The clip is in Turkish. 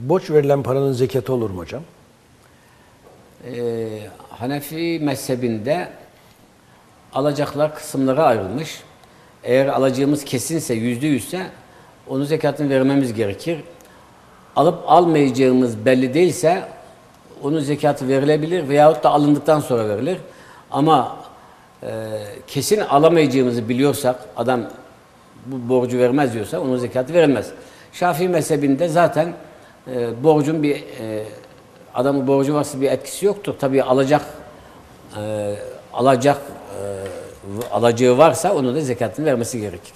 Borç verilen paranın zekatı olur mu hocam? Ee, Hanefi mezhebinde alacaklar kısımlara ayrılmış. Eğer alacağımız kesinse, yüzde yüzse onun zekatını vermemiz gerekir. Alıp almayacağımız belli değilse onun zekatı verilebilir veyahut da alındıktan sonra verilir. Ama e, kesin alamayacağımızı biliyorsak, adam bu borcu vermez diyorsa onun zekatı verilmez. Şafii mezhebinde zaten e, borcun bir e, adamın borcu varsa bir etkisi yoktur. Tabii alacak e, alacak e, alacağı varsa onun da zekatını vermesi gerekir.